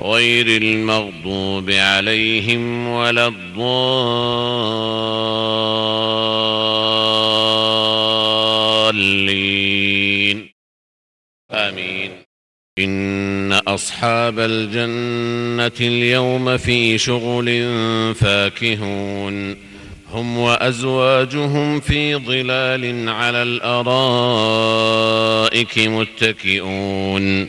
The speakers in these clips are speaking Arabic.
غير المغضوب عليهم ولا الضالين. آمين. إن أصحاب الجنة اليوم في شغل فاكهون. هم وأزواجهم في ظلال على الأرائك متكئون.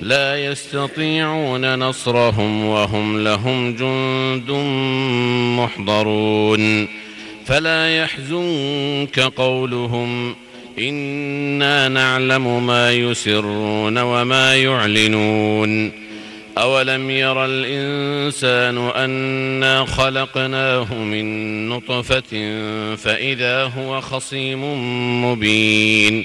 لا يستطيعون نصرهم وهم لهم جند محضرون. فلا يحزنك قولهم إنا نعلم ما يسرون وما يعلنون. أولم ير الإنسان أنا خلقناه من نطفة فإذا هو خصيم مبين.